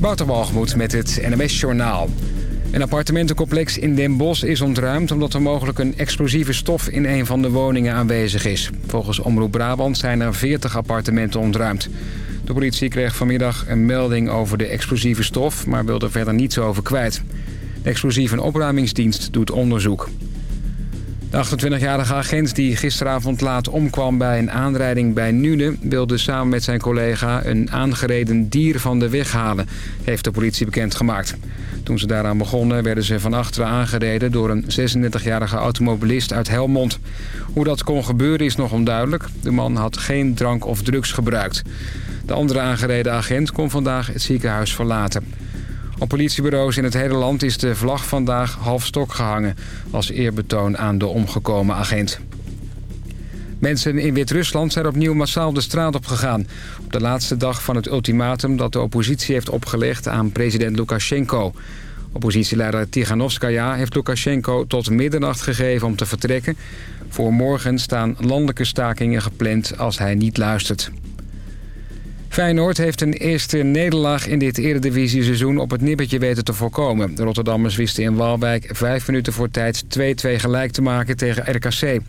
Wouter met het NMS Journaal. Een appartementencomplex in Den Bosch is ontruimd... omdat er mogelijk een explosieve stof in een van de woningen aanwezig is. Volgens Omroep Brabant zijn er 40 appartementen ontruimd. De politie kreeg vanmiddag een melding over de explosieve stof... maar wilde er verder niets over kwijt. De explosieve opruimingsdienst doet onderzoek. De 28-jarige agent die gisteravond laat omkwam bij een aanrijding bij Nune... wilde samen met zijn collega een aangereden dier van de weg halen... heeft de politie bekendgemaakt. Toen ze daaraan begonnen werden ze van achteren aangereden... door een 36-jarige automobilist uit Helmond. Hoe dat kon gebeuren is nog onduidelijk. De man had geen drank of drugs gebruikt. De andere aangereden agent kon vandaag het ziekenhuis verlaten. Op politiebureaus in het hele land is de vlag vandaag half stok gehangen... als eerbetoon aan de omgekomen agent. Mensen in Wit-Rusland zijn opnieuw massaal de straat op gegaan. Op de laatste dag van het ultimatum dat de oppositie heeft opgelegd aan president Lukashenko. Oppositieleider Tiganovskaya heeft Lukashenko tot middernacht gegeven om te vertrekken. Voor morgen staan landelijke stakingen gepland als hij niet luistert. Feyenoord heeft een eerste nederlaag in dit eredivisie-seizoen op het nippertje weten te voorkomen. De Rotterdammers wisten in Waalwijk vijf minuten voor tijd 2-2 gelijk te maken tegen RKC.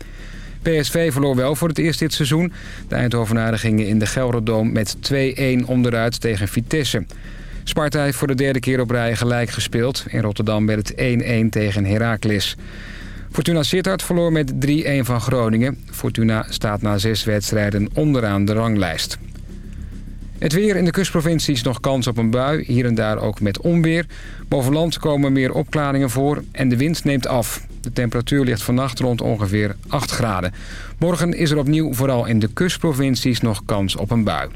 PSV verloor wel voor het eerst dit seizoen. De Eindhovenaren gingen in de Gelderdoom met 2-1 onderuit tegen Vitesse. Sparta heeft voor de derde keer op rij gelijk gespeeld. In Rotterdam werd het 1-1 tegen Heracles. Fortuna Sittard verloor met 3-1 van Groningen. Fortuna staat na zes wedstrijden onderaan de ranglijst. Het weer in de kustprovincies nog kans op een bui. Hier en daar ook met onweer. Boven land komen meer opklaringen voor en de wind neemt af. De temperatuur ligt vannacht rond ongeveer 8 graden. Morgen is er opnieuw vooral in de kustprovincies nog kans op een bui.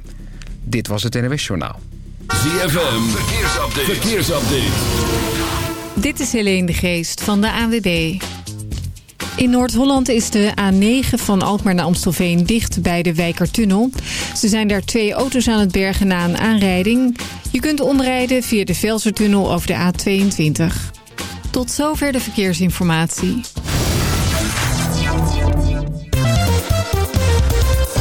Dit was het NWS Journaal. ZFM, verkeersupdate. verkeersupdate. Dit is Helene de Geest van de ANWB. In Noord-Holland is de A9 van Alkmaar naar Amstelveen dicht bij de Wijkertunnel. Ze zijn daar twee auto's aan het bergen na een aanrijding. Je kunt omrijden via de Velsertunnel over de A22. Tot zover de verkeersinformatie.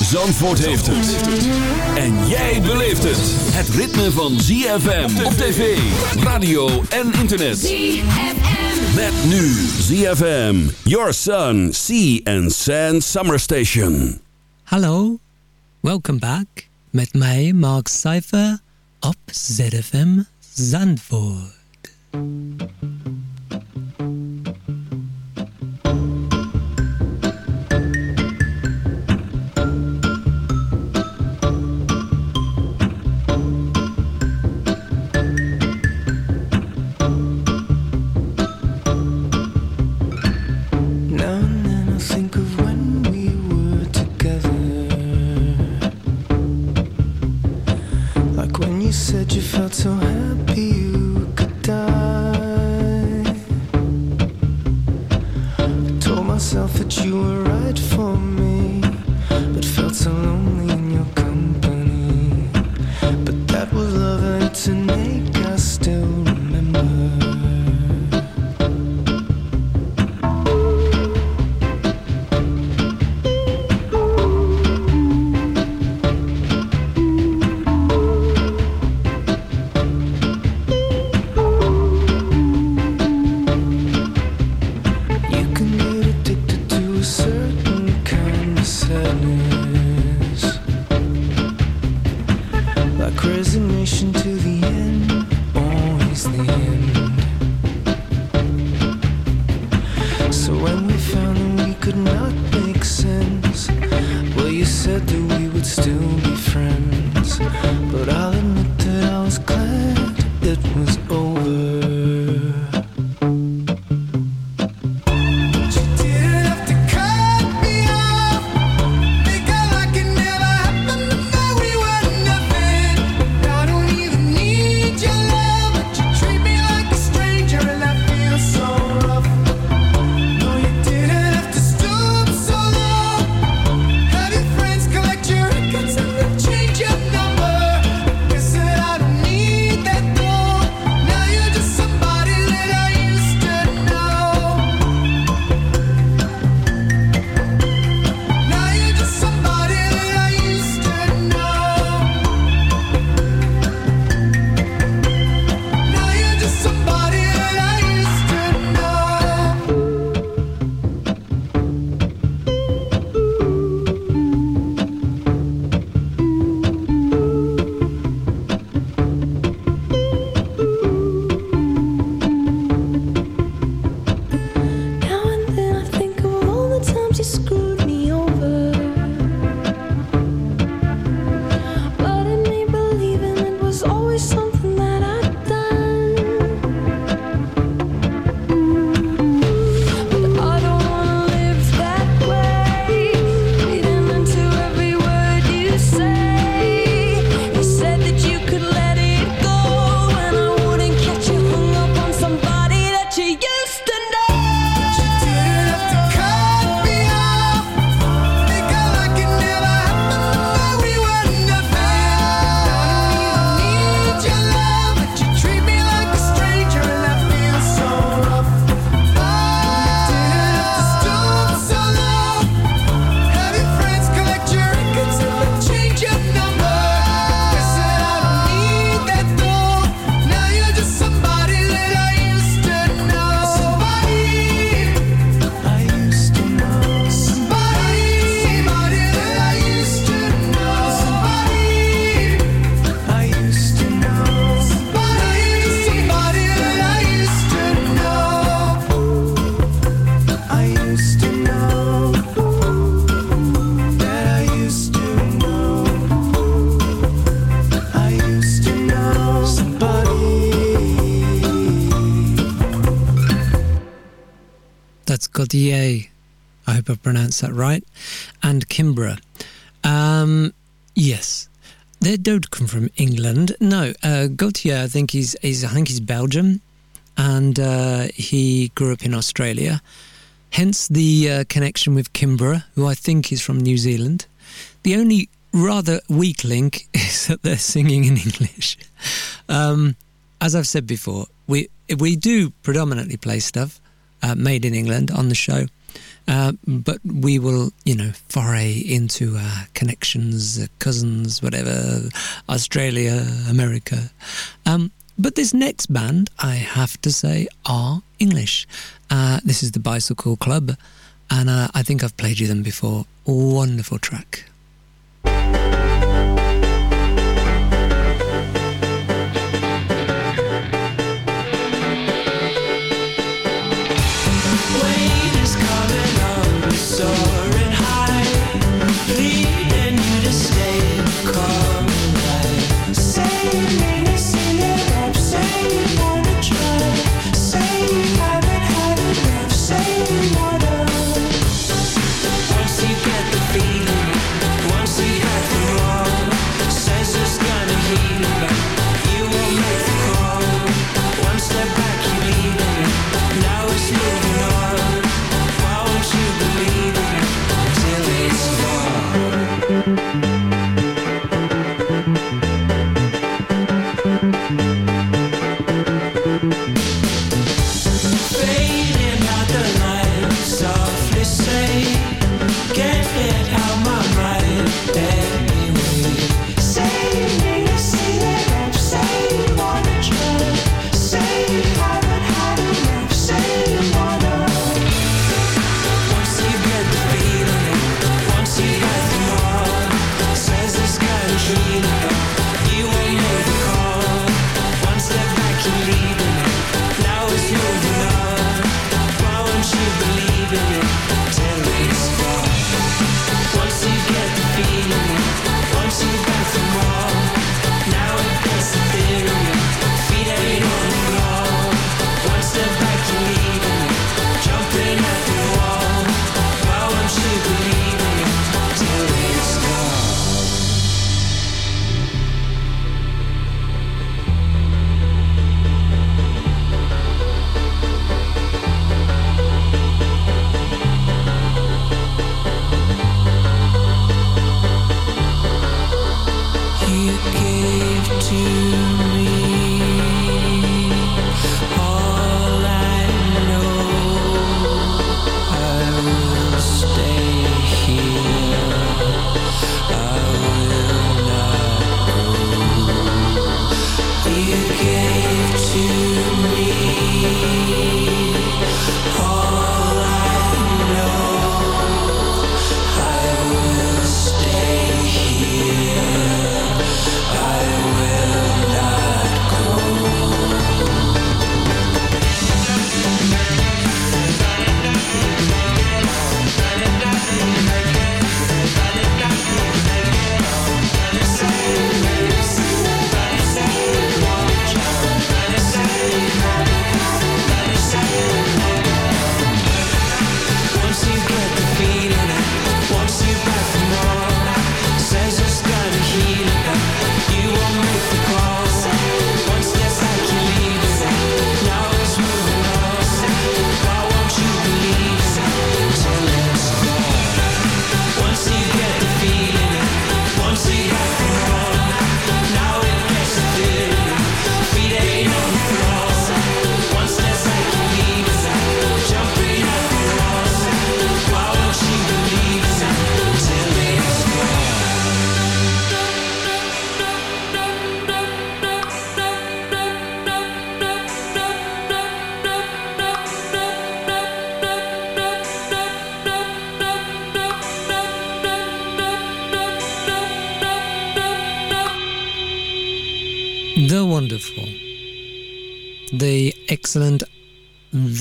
Zandvoort heeft het. En jij beleeft het. Het ritme van ZFM op tv, radio en internet. ZFM. Met nu ZFM, Your Sun, Sea and Sand Summer Station. Hallo, welcome back met mij Mark Cypher op ZFM Zandvoort. That's I hope I pronounced that right. And Kimbra. Um, yes. They don't come from England. No, uh, Gotye, I think he's, he's I think he's Belgium, and uh, he grew up in Australia. Hence the uh, connection with Kimbra, who I think is from New Zealand. The only rather weak link is that they're singing in English. Um, as I've said before, we we do predominantly play stuff uh, made in England on the show, uh, but we will, you know, foray into uh, connections, uh, cousins, whatever, Australia, America. Um, but this next band, I have to say, are English. Uh, this is the Bicycle Club, and I think I've played you them before. Wonderful track.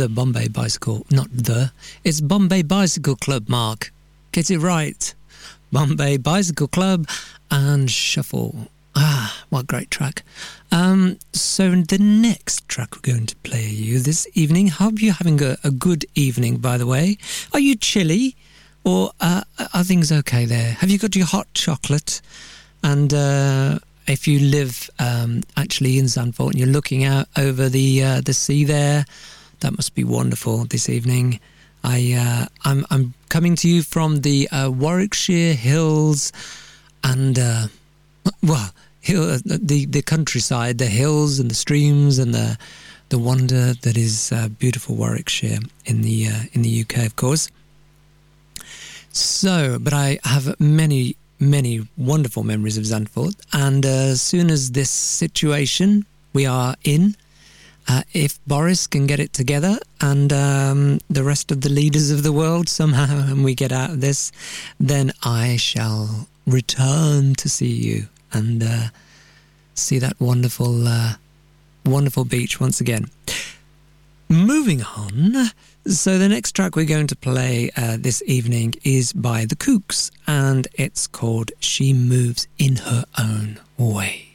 The Bombay Bicycle, not the, it's Bombay Bicycle Club, Mark. Get it right. Bombay Bicycle Club and Shuffle. Ah, what a great track. Um, so the next track we're going to play you this evening, hope you're having a, a good evening, by the way. Are you chilly? Or uh, are things okay there? Have you got your hot chocolate? And uh, if you live um, actually in Zandvoort and you're looking out over the uh, the sea there, that must be wonderful this evening. I uh, I'm I'm coming to you from the uh, Warwickshire Hills, and uh, well, hill, the the countryside, the hills and the streams and the the wonder that is uh, beautiful Warwickshire in the uh, in the UK, of course. So, but I have many, many wonderful memories of Zandvoort. And uh, as soon as this situation we are in, uh, if Boris can get it together and um, the rest of the leaders of the world somehow, and we get out of this, then I shall return to see you and uh, see that wonderful, uh, wonderful beach once again. Moving on. So, the next track we're going to play uh, this evening is by The Kooks, and it's called She Moves in Her Own Way.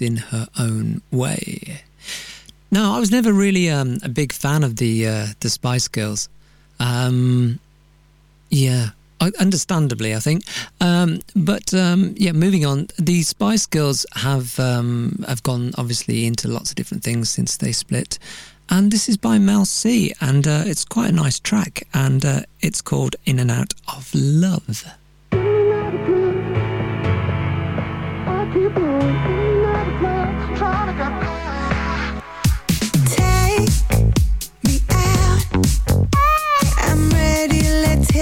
In her own way. No, I was never really um, a big fan of the uh, the Spice Girls. Um, yeah, understandably, I think. Um, but um, yeah, moving on. The Spice Girls have um, have gone obviously into lots of different things since they split. And this is by Mel C, and uh, it's quite a nice track, and uh, it's called "In and Out of Love."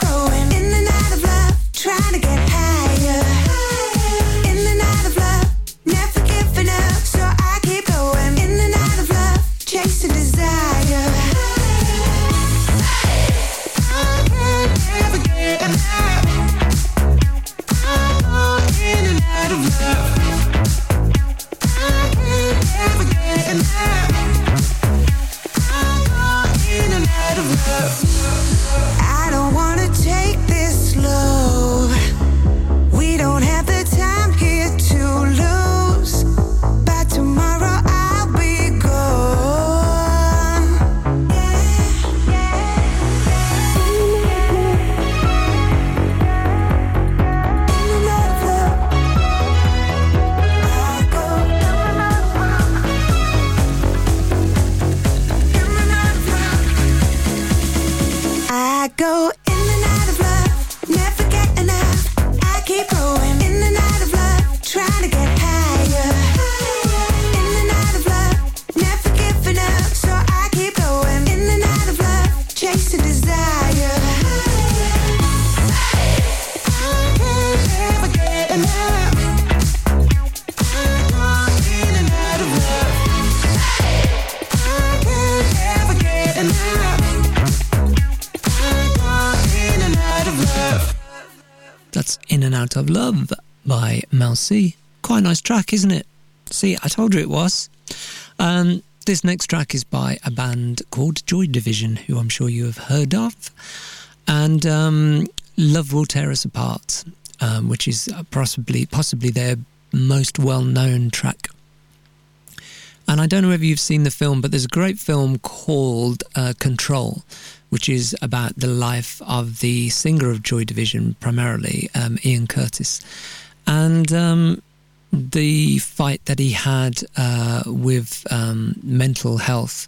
going track, isn't it? See, I told you it was. Um, this next track is by a band called Joy Division, who I'm sure you have heard of. And um, Love Will Tear Us Apart, um, which is possibly, possibly their most well known track. And I don't know whether you've seen the film, but there's a great film called uh, Control, which is about the life of the singer of Joy Division, primarily um, Ian Curtis, and um, the fight that he had uh, with um, mental health.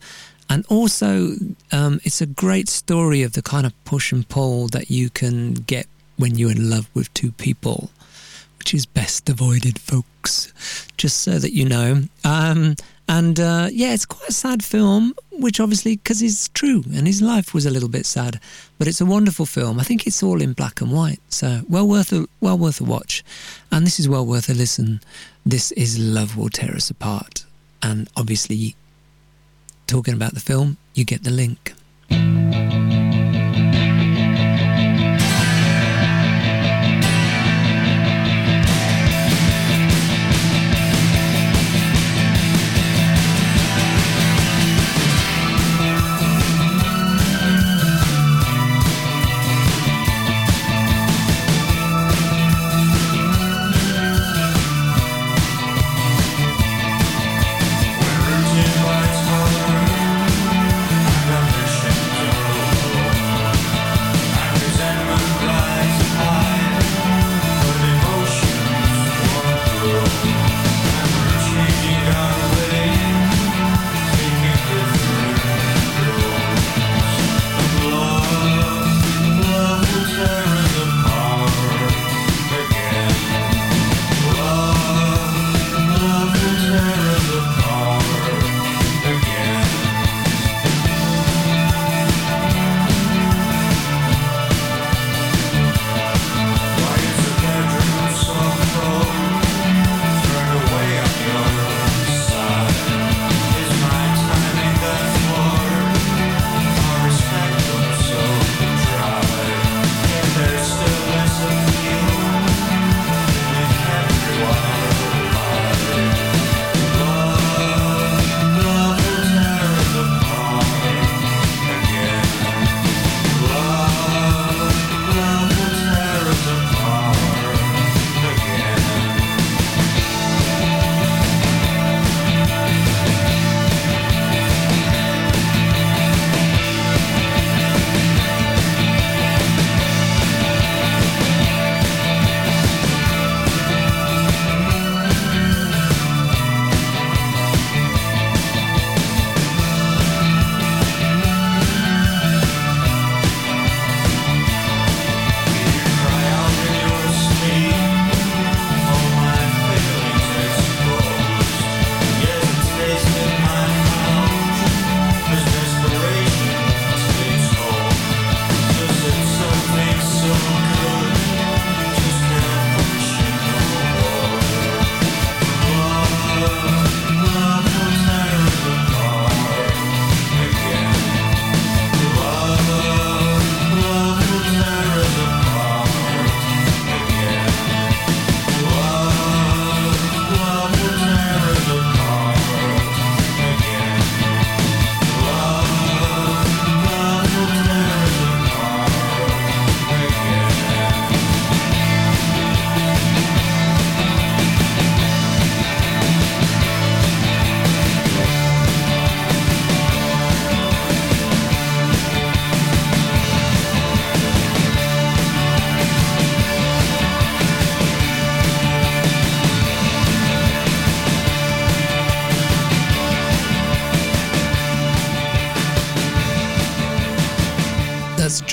And also, um, it's a great story of the kind of push and pull that you can get when you're in love with two people, which is best avoided, folks. Just so that you know. Um, and uh, yeah, it's quite a sad film, which obviously, because it's true and his life was a little bit sad, but it's a wonderful film. I think it's all in black and white, so well worth a well worth a watch. And this is well worth a listen. This is Love Will Tear Us Apart, and obviously, talking about the film, you get the link.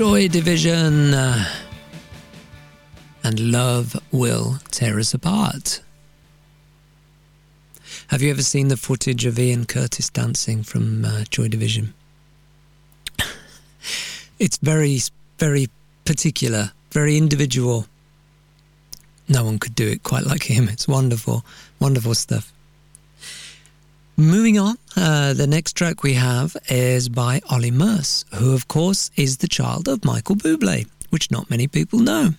Joy Division. And Love Will Tear Us Apart. Have you ever seen the footage of Ian Curtis dancing from uh, Joy Division? it's very, very particular, very individual. No one could do it quite like him. It's wonderful, wonderful stuff. Moving on, uh, the next track we have is by Ollie Murs, who, of course, is the child of Michael Bublé, which not many people know.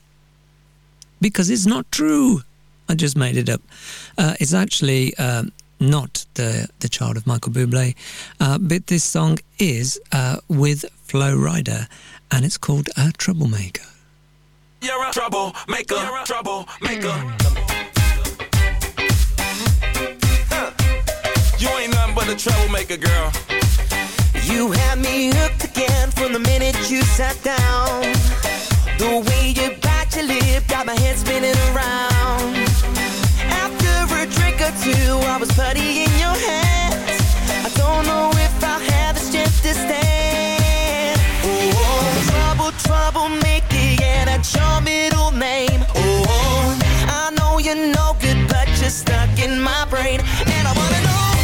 Because it's not true. I just made it up. Uh, it's actually um, not the, the child of Michael Bublé, uh, but this song is uh, with Flo Rida, and it's called uh, Troublemaker. You're a troublemaker, You're a troublemaker. Ain't nothing but a troublemaker, girl. You had me hooked again from the minute you sat down. The way you bite your lip got my head spinning around. After a drink or two, I was putty in your hands. I don't know if I'll have the strength to stand. Oh, trouble, trouble, make it, yeah, that's your middle name. Oh, I know you're no good, but you're stuck in my brain. And I wanna know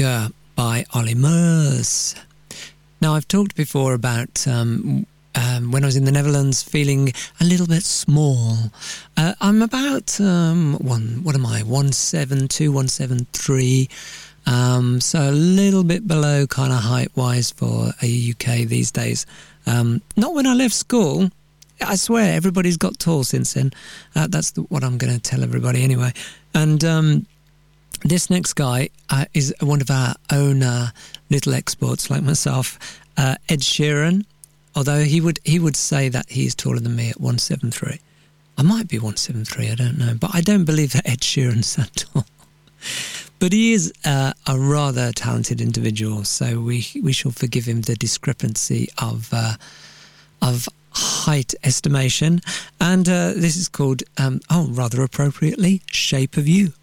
Troublemaker by Ollie Murs. Now, I've talked before about um, um, when I was in the Netherlands feeling a little bit small. Uh, I'm about, um, one, what am I, 172, 173. Um, so a little bit below kind of height wise for a UK these days. Um, not when I left school. I swear, everybody's got tall since then. Uh, that's the, what I'm going to tell everybody anyway. And um, this next guy uh, is one of our own uh, little exports, like myself, uh, Ed Sheeran. Although he would he would say that he's taller than me at one seven three. I might be one seven three. I don't know, but I don't believe that Ed Sheeran's that tall. But he is uh, a rather talented individual, so we we shall forgive him the discrepancy of uh, of height estimation. And uh, this is called, um, oh, rather appropriately, "Shape of You"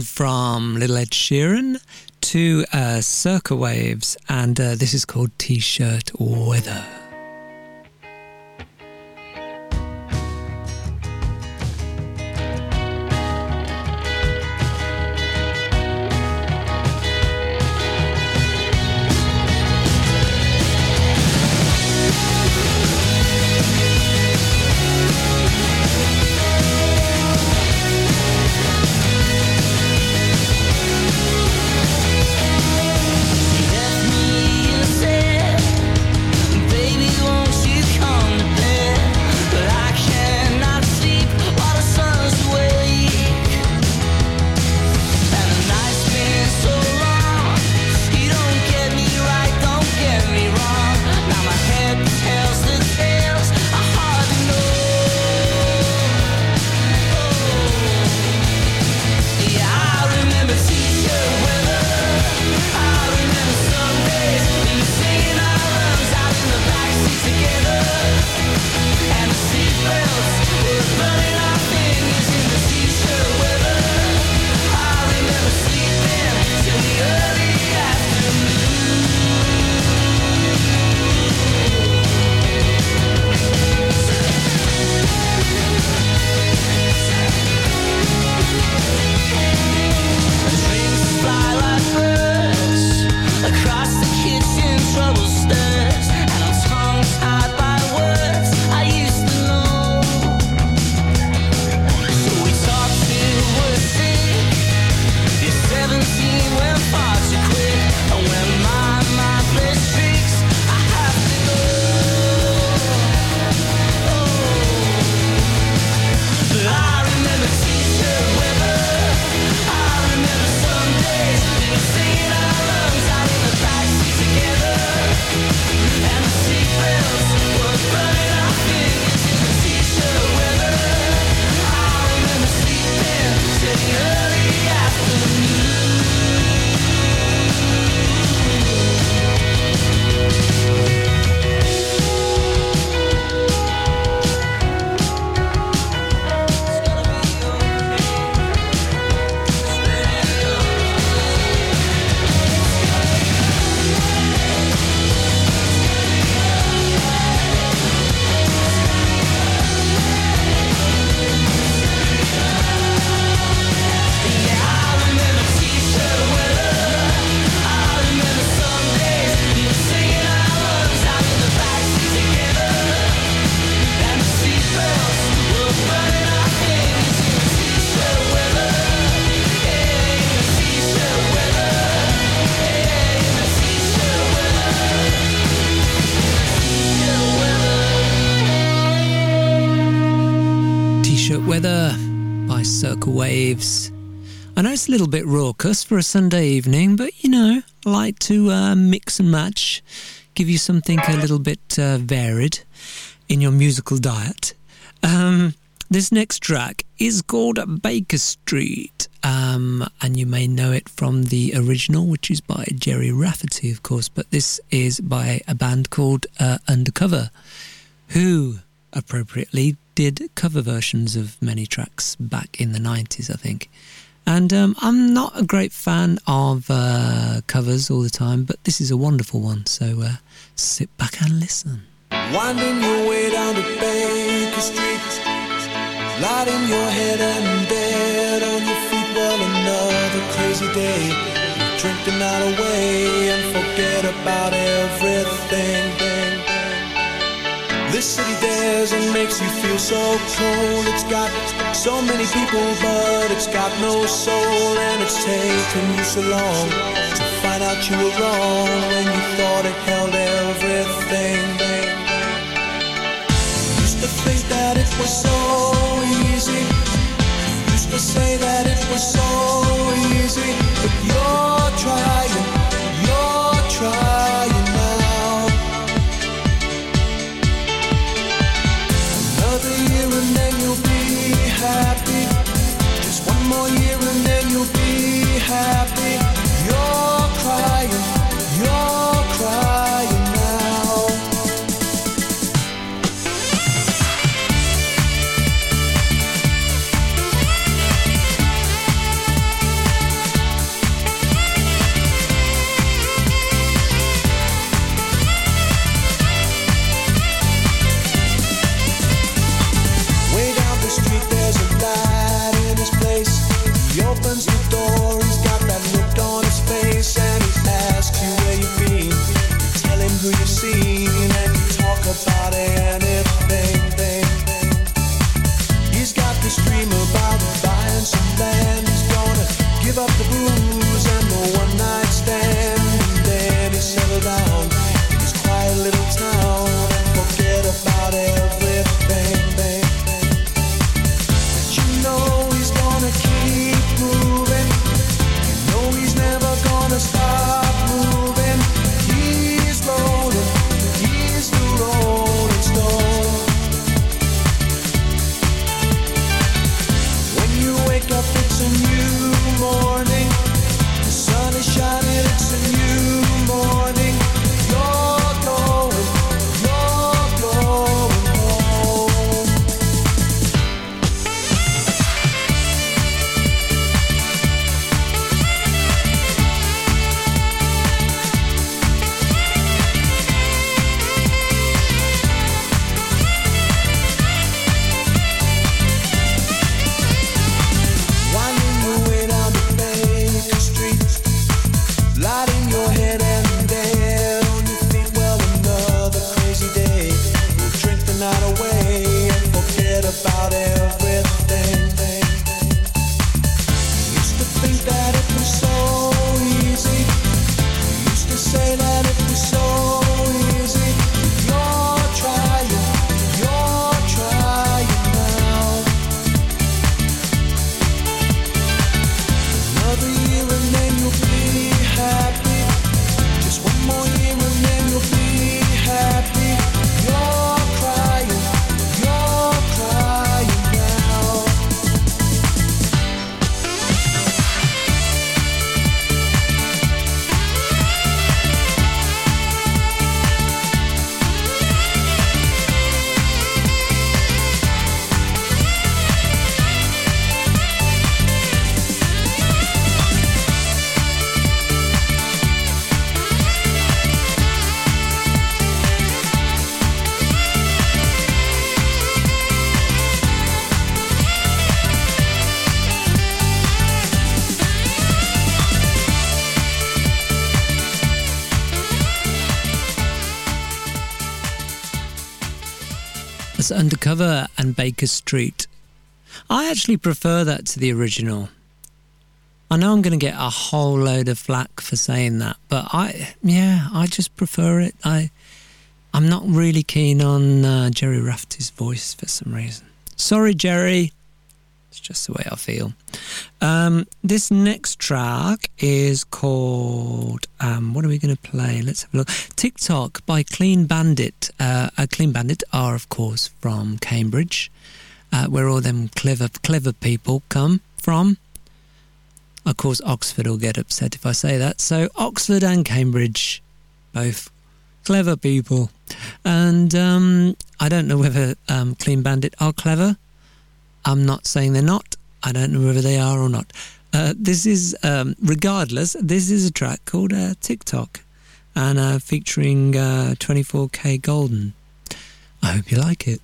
From Little Ed Sheeran to uh, Circa Waves, and uh, this is called T-Shirt Weather. A little bit raucous for a Sunday evening, but you know, I like to uh, mix and match, give you something a little bit uh, varied in your musical diet. Um, this next track is called Baker Street, um, and you may know it from the original, which is by Gerry Rafferty, of course, but this is by a band called uh, Undercover, who appropriately did cover versions of many tracks back in the 90s, I think. And um, I'm not a great fan of uh, covers all the time, but this is a wonderful one, so uh, sit back and listen. Winding your way down Baker Street, lighting your head and on your feet. Well, another crazy day. Away and forget about everything. This city dares and makes you feel so cold. It's got so many people, but it's got no soul. And it's taken you so long to find out you were wrong when you thought it held everything. Used to think that it was so easy. Used to say that it was so easy. But you're trying, you're trying happy. Undercover and Baker Street. I actually prefer that to the original. I know I'm going to get a whole load of flack for saying that, but I, yeah, I just prefer it. I, I'm not really keen on uh, Gerry Rafferty's voice for some reason. Sorry, Gerry. It's just the way I feel. Um, this next track is called. Um, what are we going to play? Let's have a look. Tick Tock by Clean Bandit. Uh, Clean Bandit are, of course, from Cambridge, uh, where all them clever, clever people come from. Of course, Oxford will get upset if I say that. So, Oxford and Cambridge, both clever people. And um, I don't know whether um, Clean Bandit are clever. I'm not saying they're not. I don't know whether they are or not. Uh, this is, um, regardless, this is a track called uh, Tick Tock and uh, featuring uh, 24kGoldn. I hope you like it.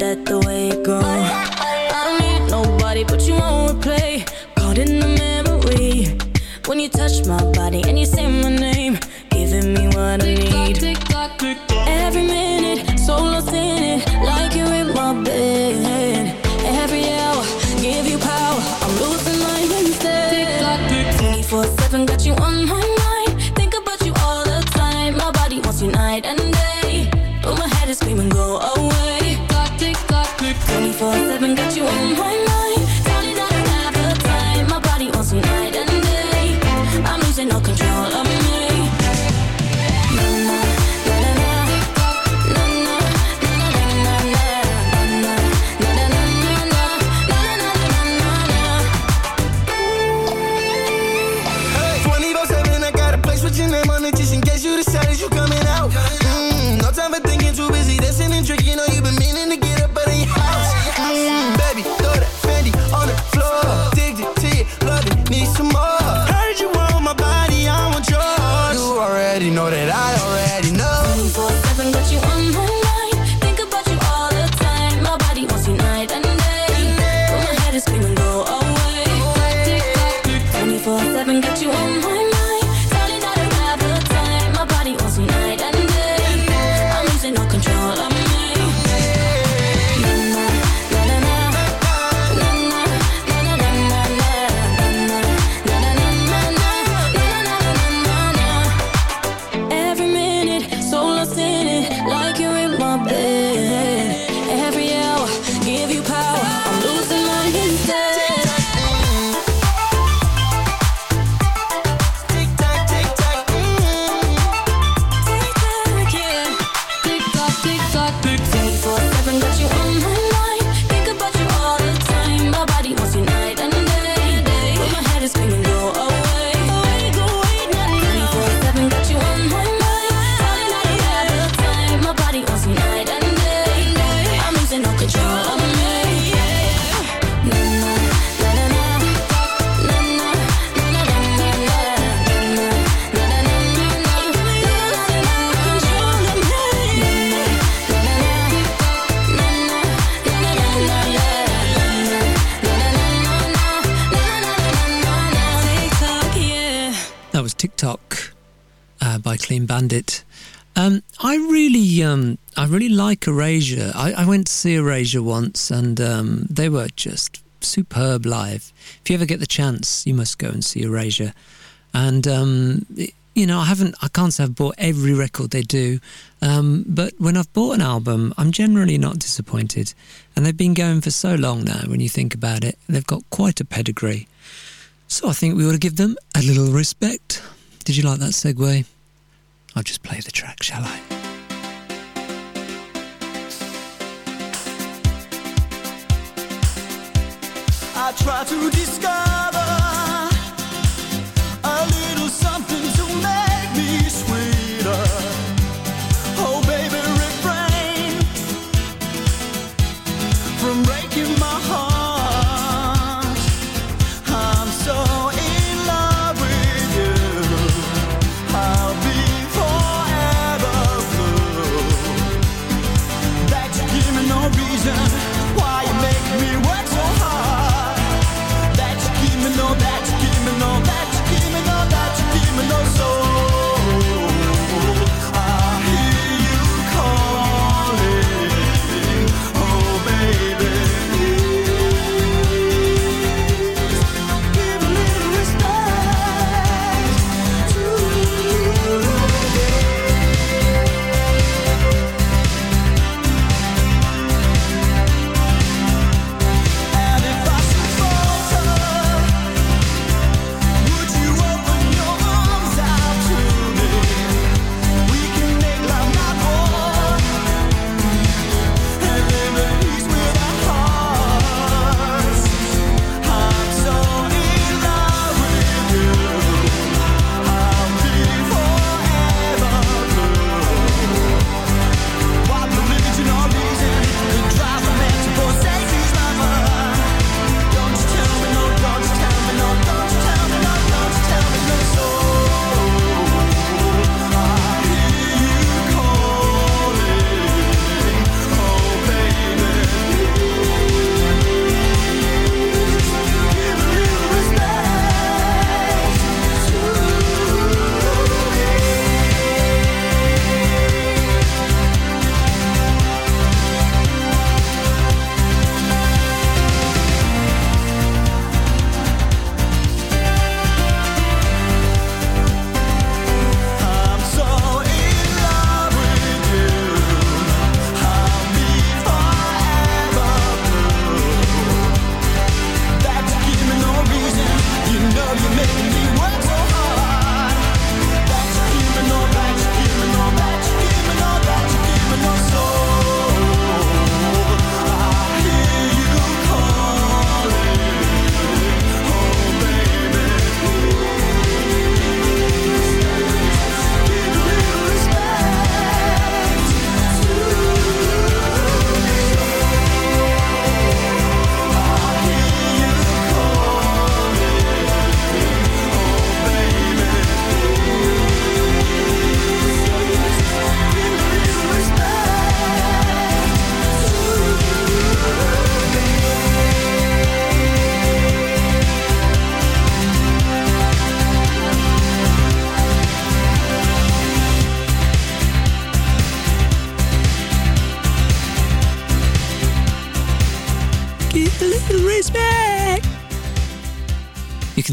That the way it goes? I don't need nobody, but you won't replay. Caught in the memory when you touch my body and you say my name, giving me what I need. Every minute, so lost in it, like you're in my bed. Every hour, give you power. I'm losing my instead. 24 7 got you on my mind. Think about you all the time. My body wants you night and day. But my head is screaming, go away. 24 7 got you on my mind. Bandit. Um, I really, um, I really like Erasure. I, I went to see Erasure once, and um, they were just superb live. If you ever get the chance, you must go and see Erasure. And um, you know, I haven't, I can't say I've bought every record they do, um, but when I've bought an album, I'm generally not disappointed. And they've been going for so long now. When you think about it, they've got quite a pedigree. So I think we ought to give them a little respect. Did you like that segue? I'll just play the track, shall I? I try to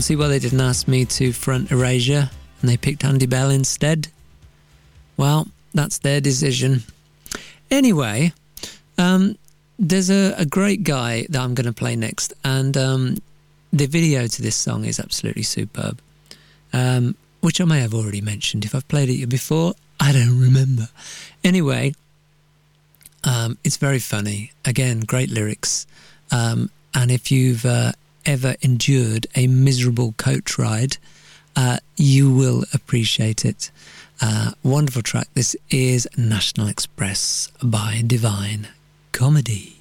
see why they didn't ask me to front Erasure and they picked Andy Bell instead. Well, that's their decision. Anyway, um, there's a, a, great guy that I'm going to play next, and um, the video to this song is absolutely superb, um, which I may have already mentioned. If I've played it before, I don't remember. Anyway, um, it's very funny. Again, great lyrics. Um, and if you've uh, ever endured a miserable coach ride, uh, you will appreciate it. Uh, wonderful track. This is National Express by Divine Comedy.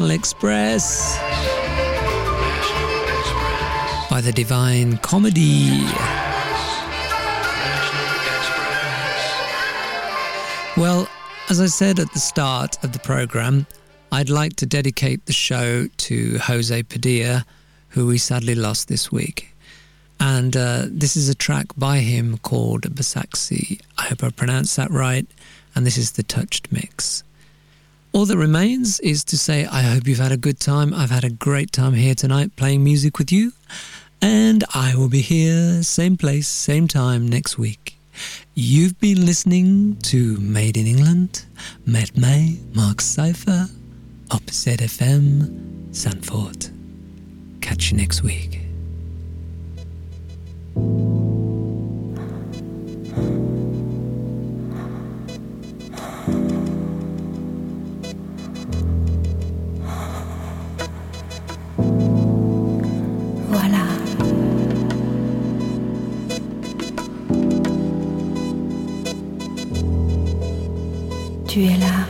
National Express by the Divine Comedy. Well, as I said at the start of the program, I'd like to dedicate the show to Jose Padilla, who we sadly lost this week. And uh, this is a track by him called Basaksi. I hope I pronounced that right. And this is the touched mix. All that remains is to say I hope you've had a good time. I've had a great time here tonight playing music with you. And I will be here, same place, same time next week. You've been listening to Made in England, met May, Mark Cypher, op FM, Zandvoort. Catch you next week. Voilà. Tu es là.